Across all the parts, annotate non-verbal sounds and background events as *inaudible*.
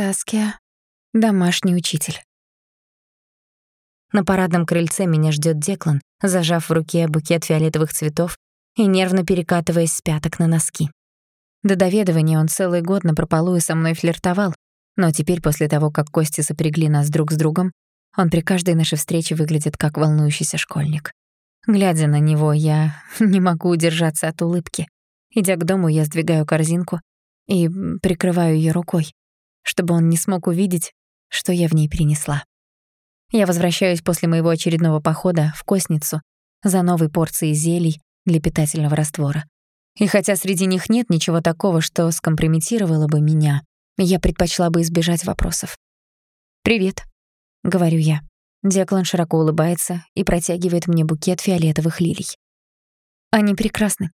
Саския, домашний учитель. На парадном крыльце меня ждёт Деклан, зажав в руке букет фиолетовых цветов и нервно перекатываясь с пяток на носки. До доведывания он целый год напропалую со мной флиртовал, но теперь, после того, как кости сопрягли нас друг с другом, он при каждой нашей встрече выглядит как волнующийся школьник. Глядя на него, я *laughs* не могу удержаться от улыбки. Идя к дому, я сдвигаю корзинку и прикрываю её рукой, чтобы он не смог увидеть, что я в ней перенесла. Я возвращаюсь после моего очередного похода в Косницу за новой порцией зелий для питательного раствора. И хотя среди них нет ничего такого, что скомпрометировало бы меня, я предпочла бы избежать вопросов. «Привет», — говорю я. Деклан широко улыбается и протягивает мне букет фиолетовых лилий. Они прекрасны.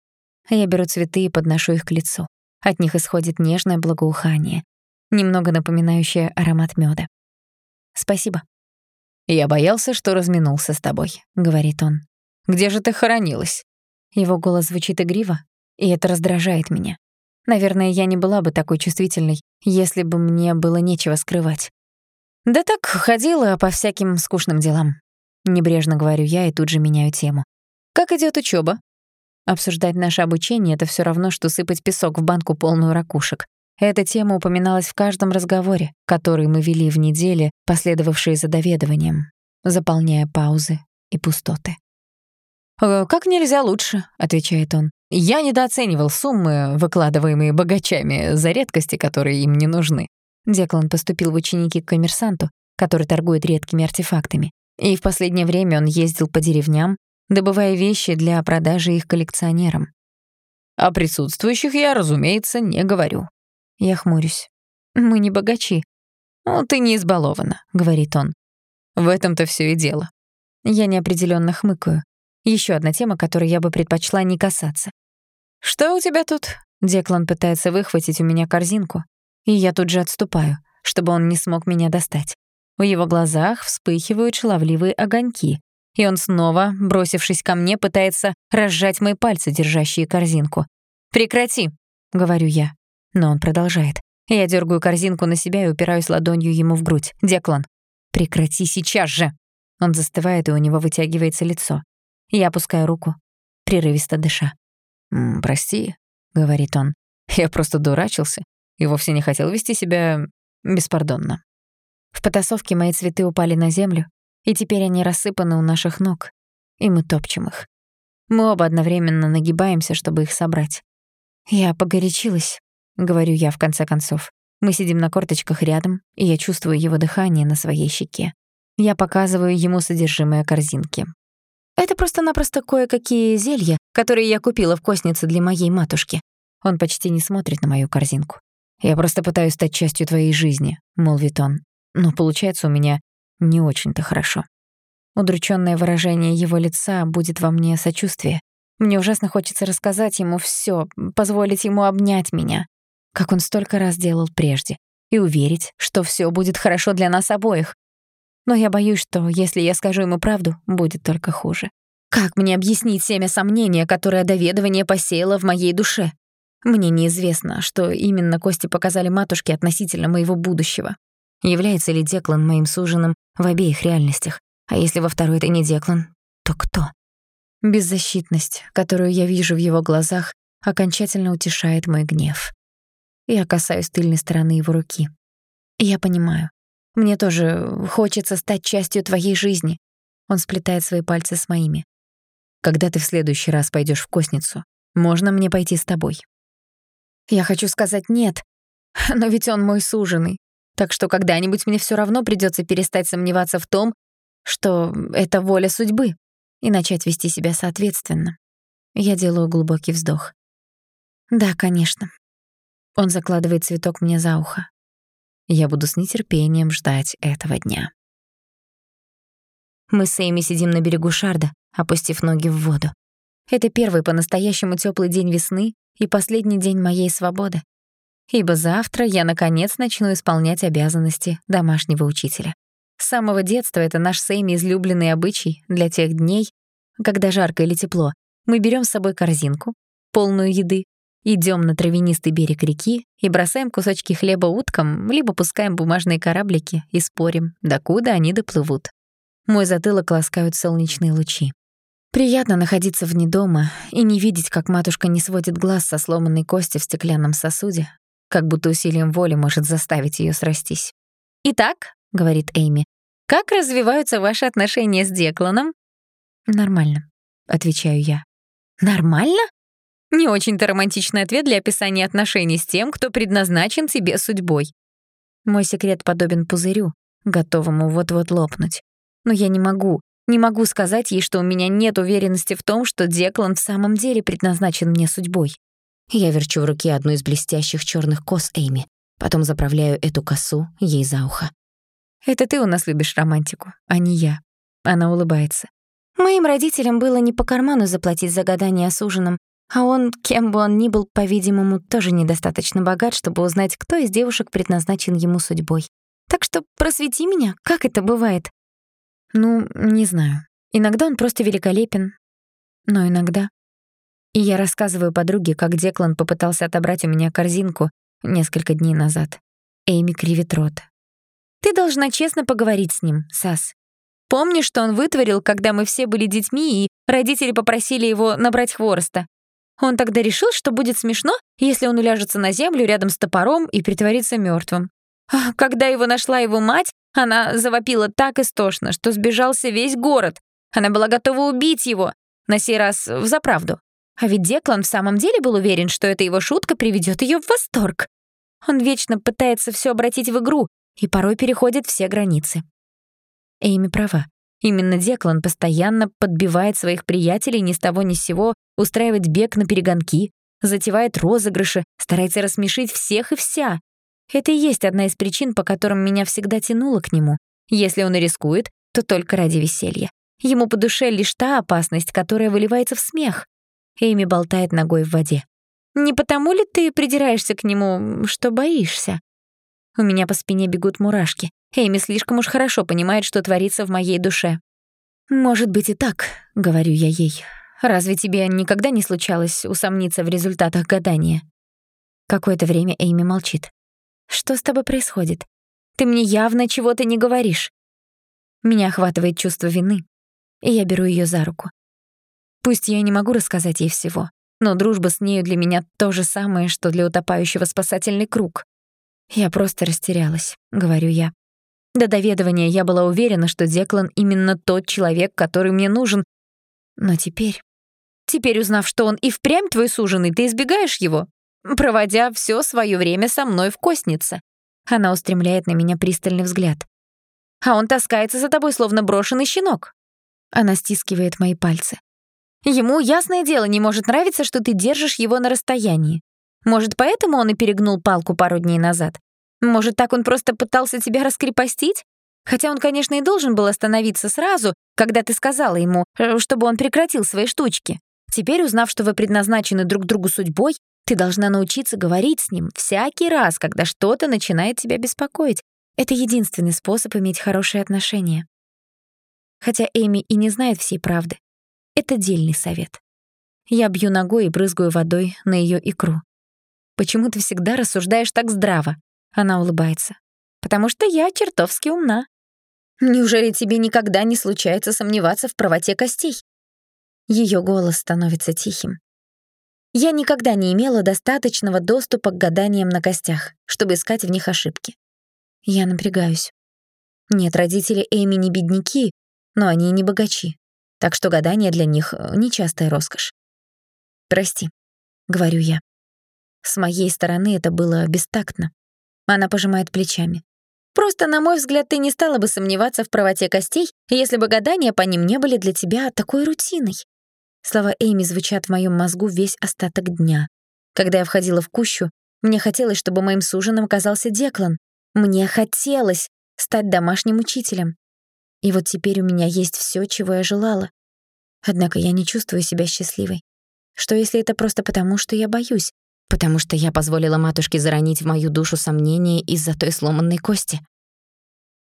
Я беру цветы и подношу их к лицу. От них исходит нежное благоухание, немного напоминающее аромат мёда. «Спасибо». «Я боялся, что разминулся с тобой», — говорит он. «Где же ты хоронилась?» Его голос звучит игриво, и это раздражает меня. Наверное, я не была бы такой чувствительной, если бы мне было нечего скрывать. «Да так, ходила по всяким скучным делам». Небрежно говорю я и тут же меняю тему. «Как идёт учёба?» Обсуждать наше обучение — это всё равно, что сыпать песок в банку полную ракушек. Эта тема упоминалась в каждом разговоре, который мы вели в неделе, последовавшие за доведованием, заполняя паузы и пустоты. «Э, «Как нельзя лучше», — отвечает он. «Я недооценивал суммы, выкладываемые богачами, за редкости, которые им не нужны. Деклан поступил в ученики к коммерсанту, который торгует редкими артефактами. И в последнее время он ездил по деревням, добывая вещи для продажи их коллекционерам. О присутствующих я, разумеется, не говорю. Я хмурюсь. Мы не богачи. «Ну, ты не избалована», — говорит он. В этом-то все и дело. Я неопределенно хмыкаю. Еще одна тема, которой я бы предпочла не касаться. «Что у тебя тут?» Деклан пытается выхватить у меня корзинку, и я тут же отступаю, чтобы он не смог меня достать. В его глазах вспыхивают шаловливые огоньки, и он снова, бросившись ко мне, пытается разжать мои пальцы, держащие корзинку. «Прекрати!» — говорю я. Но он продолжает. Я дергаю корзинку на себя и упираюсь ладонью ему в грудь. «Деклан, прекрати сейчас же!» Он застывает, и у него вытягивается лицо. Я опускаю руку, прерывисто дыша. «Прости», — говорит он. «Я просто дурачился и вовсе не хотел вести себя беспардонно. В потасовке мои цветы упали на землю, и теперь они рассыпаны у наших ног, и мы топчем их. Мы оба одновременно нагибаемся, чтобы их собрать. «Я погорячилась», — говорю я в конце концов. Мы сидим на корточках рядом, и я чувствую его дыхание на своей щеке. Я показываю ему содержимое корзинки. Это просто-напросто кое-какие зелья, которые я купила в коснице для моей матушки. Он почти не смотрит на мою корзинку. «Я просто пытаюсь стать частью твоей жизни», — молвит он. «Но получается у меня не очень-то хорошо». Удручённое выражение его лица будет во мне сочувствие. Мне ужасно хочется рассказать ему всё, позволить ему обнять меня, как он столько раз делал прежде, и уверить, что всё будет хорошо для нас обоих. Но я боюсь, что если я скажу ему правду, будет только хуже. Как мне объяснить семя сомнения, которое доведование посеяло в моей душе? Мне неизвестно, что именно кости показали матушке относительно моего будущего. Является ли Деклан моим суженым в обеих реальностях? А если во второй это не Деклан, то кто? Беззащитность, которую я вижу в его глазах, окончательно утешает мой гнев. Я касаюсь тыльной стороны его руки. Я понимаю. Мне тоже хочется стать частью твоей жизни. Он сплетает свои пальцы с моими. Когда ты в следующий раз пойдешь в Косницу, можно мне пойти с тобой? Я хочу сказать «нет», *laughs* но ведь он мой суженый. Так что когда-нибудь мне всё равно придётся перестать сомневаться в том, что это воля судьбы, и начать вести себя соответственно. Я делаю глубокий вздох. Да, конечно. Он закладывает цветок мне за ухо. Я буду с нетерпением ждать этого дня. Мы с Эйми сидим на берегу Шарда, опустив ноги в воду. Это первый по-настоящему тёплый день весны, и последний день моей свободы. Ибо завтра я, наконец, начну исполнять обязанности домашнего учителя. С самого детства это наш с Эми излюбленный обычай для тех дней, когда жарко или тепло. Мы берем с собой корзинку, полную еды, Идем на травянистый берег реки и бросаем кусочки хлеба уткам, либо пускаем бумажные кораблики и спорим, докуда они доплывут. Мой затылок ласкают солнечные лучи. Приятно находиться вне дома и не видеть, как матушка не сводит глаз со сломанной кости в стеклянном сосуде, как будто усилием воли может заставить ее срастись. «Итак», — говорит Эйми, — «как развиваются ваши отношения с Декланом?» «Нормально», — отвечаю я. «Нормально?» Не очень-то романтичный ответ для описания отношений с тем, кто предназначен тебе судьбой. Мой секрет подобен пузырю, готовому вот-вот лопнуть. Но я не могу, не могу сказать ей, что у меня нет уверенности в том, что Деклан в самом деле предназначен мне судьбой. Я верчу в руке одну из блестящих черных кос Эйми, потом заправляю эту косу ей за ухо. «Это ты у нас любишь романтику, а не я». Она улыбается. Моим родителям было не по карману заплатить за гадание с ужином, а он, кем бы он ни был, по-видимому, тоже недостаточно богат, чтобы узнать, кто из девушек предназначен ему судьбой. Так что просвети меня, как это бывает? Ну, не знаю. Иногда он просто великолепен, но иногда... И я рассказываю подруге, как Деклан попытался отобрать у меня корзинку несколько дней назад. Эйми кривит рот. «Ты должна честно поговорить с ним, Сас. Помнишь, что он вытворил, когда мы все были детьми, и родители попросили его набрать хвороста? Он тогда решил, что будет смешно, если он уляжется на землю рядом с топором и притворится мертвым. Когда его нашла его мать, она завопила так истошно, что сбежался весь город. Она была готова убить его, на сей раз взаправду. А ведь Деклан в самом деле был уверен, что эта его шутка приведет ее в восторг. Он вечно пытается все обратить в игру и порой переходит все границы. Эйми права. Именно Деклан постоянно подбивает своих приятелей ни с того ни с сего, устраивает бег на перегонки, затевает розыгрыши, старается рассмешить всех и вся. Это и есть одна из причин, по которым меня всегда тянуло к нему. Если он и рискует, то только ради веселья. Ему по душе лишь та опасность, которая выливается в смех. Эйми болтает ногой в воде. «Не потому ли ты придираешься к нему, что боишься?» У меня по спине бегут мурашки. Эми слишком уж хорошо понимает, что творится в моей душе. «Может быть и так», — говорю я ей. «Разве тебе никогда не случалось усомниться в результатах гадания?» Какое-то время Эйми молчит. «Что с тобой происходит? Ты мне явно чего-то не говоришь». Меня охватывает чувство вины, и я беру ее за руку. Пусть я не могу рассказать ей всего, но дружба с нею для меня то же самое, что для утопающего спасательный круг. «Я просто растерялась», — говорю я. До доведывания я была уверена, что Деклан именно тот человек, который мне нужен. Но теперь... Теперь, узнав, что он и впрямь твой суженый, ты избегаешь его, проводя все свое время со мной в костнице. Она устремляет на меня пристальный взгляд. А он таскается за тобой, словно брошенный щенок. Она стискивает мои пальцы. Ему, ясное дело, не может нравиться, что ты держишь его на расстоянии. Может, поэтому он и перегнул палку пару дней назад? Может, так он просто пытался тебя раскрепостить? Хотя он, конечно, и должен был остановиться сразу, когда ты сказала ему, э, чтобы он прекратил свои штучки. Теперь, узнав, что вы предназначены друг другу судьбой, ты должна научиться говорить с ним всякий раз, когда что-то начинает тебя беспокоить. Это единственный способ иметь хорошие отношения. Хотя Эми и не знает всей правды. Это дельный совет. Я бью ногой и брызгаю водой на ее икру. Почему ты всегда рассуждаешь так здраво? Она улыбается. Потому что я чертовски умна. Неужели тебе никогда не случается сомневаться в правоте костей? Ее голос становится тихим. Я никогда не имела достаточного доступа к гаданиям на костях, чтобы искать в них ошибки. Я напрягаюсь. Нет, родители Эми не бедняки, но они и не богачи. Так что гадание для них — нечастая роскошь. «Прости», — говорю я. С моей стороны это было бестактно. Она пожимает плечами. Просто, на мой взгляд, ты не стала бы сомневаться в правоте костей, если бы гадания по ним не были для тебя такой рутиной. Слова Эми звучат в моем мозгу весь остаток дня. Когда я входила в кущу, мне хотелось, чтобы моим суженым оказался Деклан. Мне хотелось стать домашним учителем. И вот теперь у меня есть все, чего я желала. Однако я не чувствую себя счастливой. Что если это просто потому, что я боюсь? Потому что я позволила матушке заронить в мою душу сомнения из-за той сломанной кости.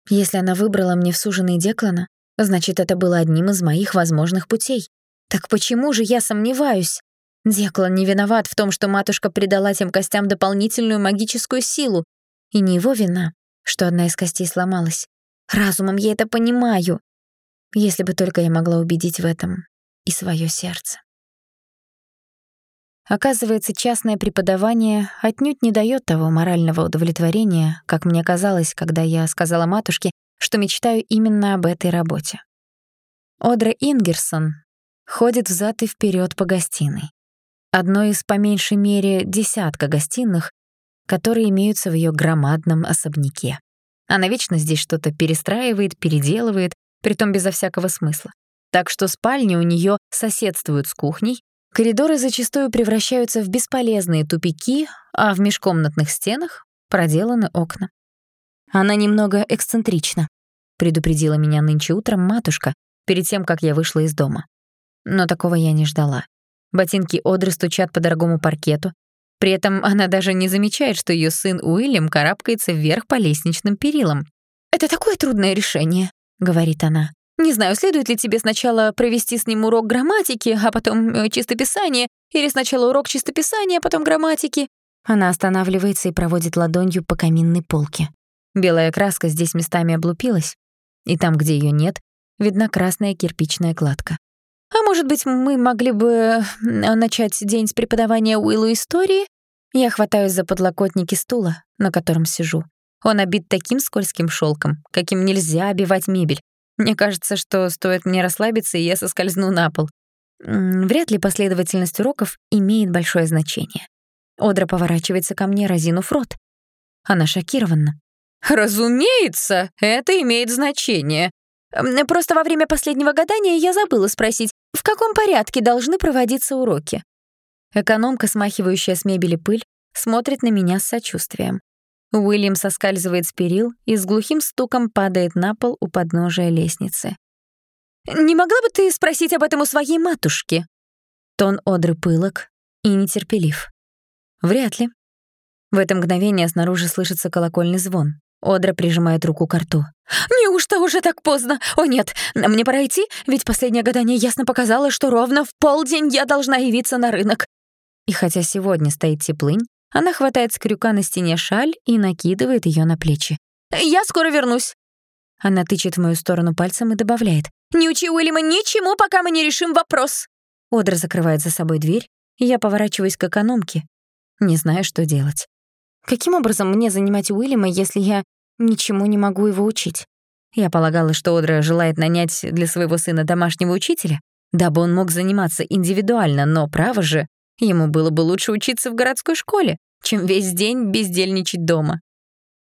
Если она выбрала мне в суженый Деклана, значит, это было одним из моих возможных путей. Так почему же я сомневаюсь? Деклан не виноват в том, что матушка придала тем костям дополнительную магическую силу. И не его вина, что одна из костей сломалась. Разумом я это понимаю. Если бы только я могла убедить в этом и свое сердце. Оказывается, частное преподавание отнюдь не дает того морального удовлетворения, как мне казалось, когда я сказала матушке, что мечтаю именно об этой работе. Одра Ингерсон ходит взад и вперед по гостиной. Одной из по меньшей мере десятка гостиных, которые имеются в ее громадном особняке. Она вечно здесь что-то перестраивает, переделывает, притом безо всякого смысла. Так что спальни у нее соседствуют с кухней, Коридоры зачастую превращаются в бесполезные тупики, а в межкомнатных стенах проделаны окна. Она немного эксцентрична, предупредила меня нынче утром матушка перед тем, как я вышла из дома. Но такого я не ждала. Ботинки Одры стучат по дорогому паркету. При этом она даже не замечает, что ее сын Уильям карабкается вверх по лестничным перилам. «Это такое трудное решение», — говорит она. Не знаю, следует ли тебе сначала провести с ним урок грамматики, а потом э, чистописание, или сначала урок чистописания, а потом грамматики. Она останавливается и проводит ладонью по каминной полке. Белая краска здесь местами облупилась, и там, где ее нет, видна красная кирпичная кладка. А может быть, мы могли бы э, начать день с преподавания Уиллу истории? Я хватаюсь за подлокотники стула, на котором сижу. Он обит таким скользким шелком, каким нельзя обивать мебель. Мне кажется, что стоит мне расслабиться, и я соскользну на пол. Вряд ли последовательность уроков имеет большое значение. Одра поворачивается ко мне, разинув рот. Она шокирована. «Разумеется, это имеет значение. Просто во время последнего гадания я забыла спросить, в каком порядке должны проводиться уроки?» Экономка, смахивающая с мебели пыль, смотрит на меня с сочувствием. Уильям соскальзывает с перил и с глухим стуком падает на пол у подножия лестницы. «Не могла бы ты спросить об этом у своей матушки?» Тон Одры пылок и нетерпелив. «Вряд ли». В это мгновение снаружи слышится колокольный звон. Одра прижимает руку к рту. «Неужто уже так поздно? О нет, мне пора идти, ведь последнее гадание ясно показало, что ровно в полдень я должна явиться на рынок». И хотя сегодня стоит теплынь, она хватает с крюка на стене шаль и накидывает ее на плечи. «Я скоро вернусь!» Она тычет в мою сторону пальцем и добавляет. «Не учи Уильяма ничему, пока мы не решим вопрос!» Одра закрывает за собой дверь, и я поворачиваюсь к экономке. Не знаю, что делать. Каким образом мне занимать Уильяма, если я ничему не могу его учить? Я полагала, что Одра желает нанять для своего сына домашнего учителя, дабы он мог заниматься индивидуально, но, право же, Ему было бы лучше учиться в городской школе, чем весь день бездельничать дома.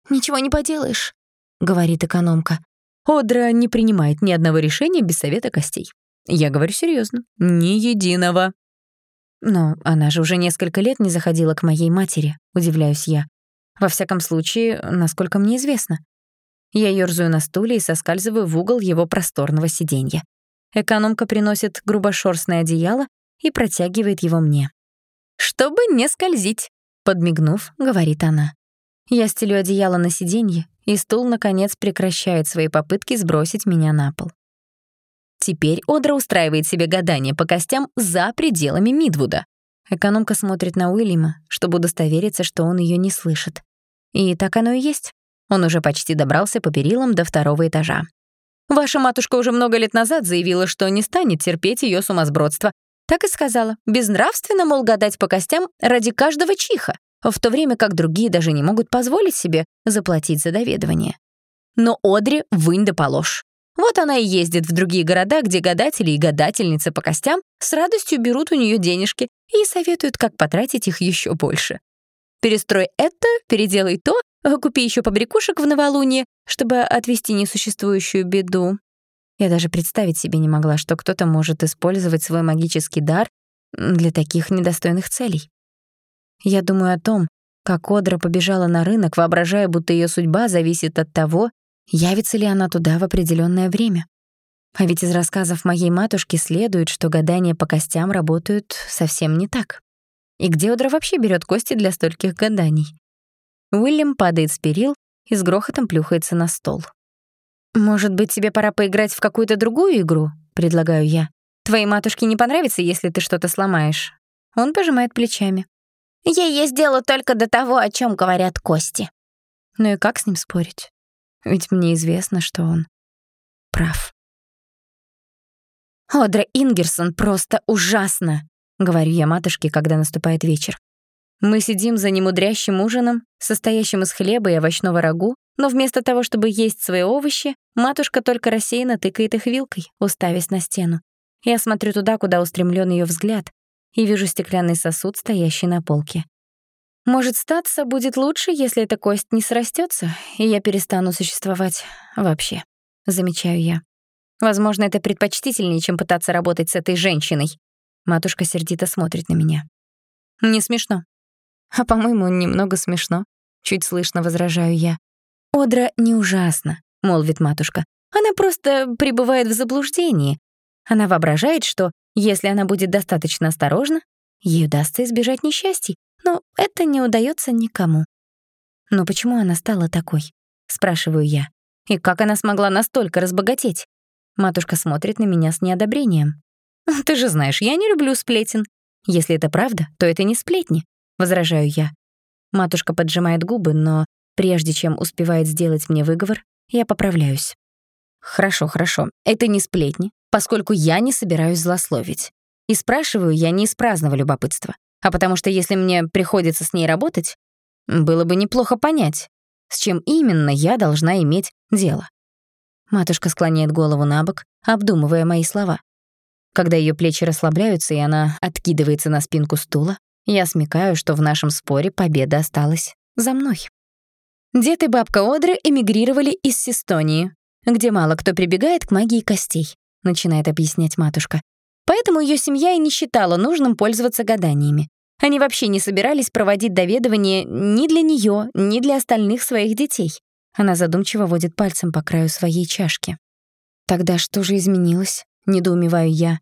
«Ничего не поделаешь», — говорит экономка. Одра не принимает ни одного решения без совета костей. Я говорю серьезно, ни единого. Но она же уже несколько лет не заходила к моей матери, удивляюсь я. Во всяком случае, насколько мне известно. Я ёрзаю на стуле и соскальзываю в угол его просторного сиденья. Экономка приносит грубошерстное одеяло и протягивает его мне. «Чтобы не скользить», — подмигнув, говорит она. Я стелю одеяло на сиденье, и стул, наконец, прекращает свои попытки сбросить меня на пол. Теперь Одра устраивает себе гадание по костям за пределами Мидвуда. Экономка смотрит на Уильяма, чтобы удостовериться, что он ее не слышит. И так оно и есть. Он уже почти добрался по перилам до второго этажа. Ваша матушка уже много лет назад заявила, что не станет терпеть ее сумасбродство, так и сказала. Безнравственно, мол, гадать по костям ради каждого чиха, в то время как другие даже не могут позволить себе заплатить за доведывание. Но Одри вынь да положь. Вот она и ездит в другие города, где гадатели и гадательницы по костям с радостью берут у нее денежки и советуют, как потратить их еще больше. Перестрой это, переделай то, купи еще побрякушек в новолуние, чтобы отвести несуществующую беду. Я даже представить себе не могла, что кто-то может использовать свой магический дар для таких недостойных целей. Я думаю о том, как Одра побежала на рынок, воображая, будто ее судьба зависит от того, явится ли она туда в определенное время. А ведь из рассказов моей матушки следует, что гадания по костям работают совсем не так. И где Одра вообще берет кости для стольких гаданий? Уильям падает с перил и с грохотом плюхается на стол. «Может быть, тебе пора поиграть в какую-то другую игру?» — предлагаю я. «Твоей матушке не понравится, если ты что-то сломаешь. Он пожимает плечами. «Я есть дело только до того, о чем говорят кости». Ну и как с ним спорить? Ведь мне известно, что он прав. «Одра Ингерсон просто ужасно», — говорю я матушке, когда наступает вечер. Мы сидим за немудрящим ужином, состоящим из хлеба и овощного рагу, но вместо того, чтобы есть свои овощи, матушка только рассеянно тыкает их вилкой, уставясь на стену. Я смотрю туда, куда устремлен ее взгляд, и вижу стеклянный сосуд, стоящий на полке. Может, статься будет лучше, если эта кость не срастется, и я перестану существовать вообще, замечаю я. Возможно, это предпочтительнее, чем пытаться работать с этой женщиной. Матушка сердито смотрит на меня. Не смешно. А, по-моему, немного смешно. Чуть слышно возражаю я. Одра не ужасна, молвит матушка. Она просто пребывает в заблуждении. Она воображает, что, если она будет достаточно осторожна, ей удастся избежать несчастий, но это не удается никому. Но почему она стала такой? Спрашиваю я. И как она смогла настолько разбогатеть? Матушка смотрит на меня с неодобрением. «Ты же знаешь, я не люблю сплетен. Если это правда, то это не сплетни», — возражаю я. Матушка поджимает губы, но прежде чем успевает сделать мне выговор, я поправляюсь. «Хорошо, хорошо, это не сплетни, поскольку я не собираюсь злословить. И спрашиваю я не из праздного любопытства, а потому что если мне приходится с ней работать, было бы неплохо понять, с чем именно я должна иметь дело. Матушка склоняет голову на бок, обдумывая мои слова. Когда ее плечи расслабляются, и она откидывается на спинку стула, я смекаю, что в нашем споре победа осталась за мной. Дед и бабка Одры эмигрировали из Систонии, где мало кто прибегает к магии костей, начинает объяснять матушка. Поэтому ее семья и не считала нужным пользоваться гаданиями. Они вообще не собирались проводить доведывание ни для нее, ни для остальных своих детей. Она задумчиво водит пальцем по краю своей чашки. Тогда что же изменилось? Недоумеваю я.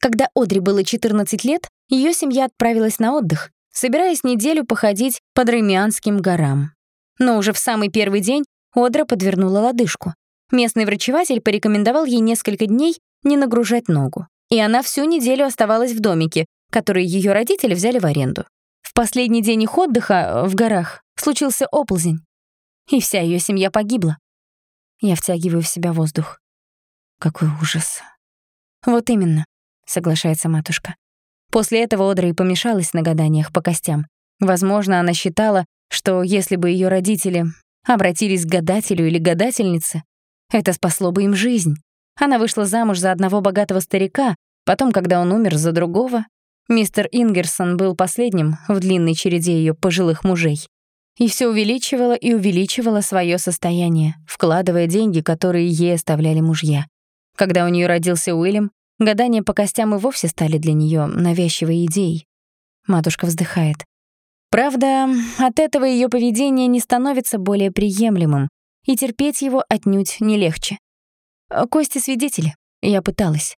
Когда Одри было 14 лет, ее семья отправилась на отдых, собираясь неделю походить по Дремианским горам. Но уже в самый первый день Одра подвернула лодыжку. Местный врачеватель порекомендовал ей несколько дней не нагружать ногу. И она всю неделю оставалась в домике, который ее родители взяли в аренду. В последний день их отдыха э, в горах случился оползень, и вся ее семья погибла. Я втягиваю в себя воздух. Какой ужас. Вот именно, соглашается матушка. После этого Одра и помешалась на гаданиях по костям. Возможно, она считала, что если бы ее родители обратились к гадателю или гадательнице, это спасло бы им жизнь. Она вышла замуж за одного богатого старика, потом, когда он умер, за другого. Мистер Ингерсон был последним в длинной череде ее пожилых мужей. И все увеличивала и увеличивала свое состояние, вкладывая деньги, которые ей оставляли мужья. Когда у нее родился Уильям, гадания по костям и вовсе стали для нее навязчивой идеей. Матушка вздыхает. Правда, от этого ее поведение не становится более приемлемым, и терпеть его отнюдь не легче. Кости свидетели, я пыталась.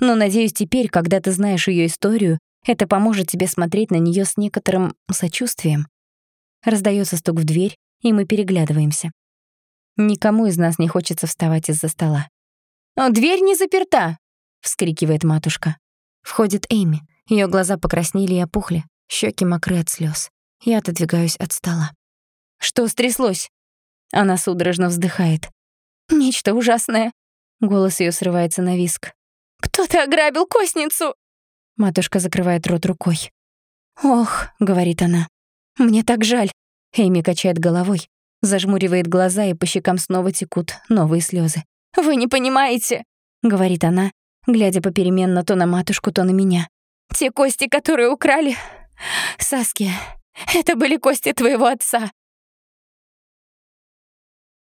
Но надеюсь, теперь, когда ты знаешь ее историю, это поможет тебе смотреть на нее с некоторым сочувствием. Раздается стук в дверь, и мы переглядываемся. Никому из нас не хочется вставать из-за стола. «Дверь не заперта!» — вскрикивает матушка. Входит Эйми. Ее глаза покраснели и опухли, щеки мокры от слез. Я отодвигаюсь от стола. «Что стряслось?» Она судорожно вздыхает. «Нечто ужасное». Голос ее срывается на виск. «Кто-то ограбил костницу!» Матушка закрывает рот рукой. «Ох», — говорит она, — «мне так жаль». Эйми качает головой, зажмуривает глаза, и по щекам снова текут новые слезы. «Вы не понимаете», — говорит она, глядя попеременно то на матушку, то на меня. «Те кости, которые украли... Саски, это были кости твоего отца.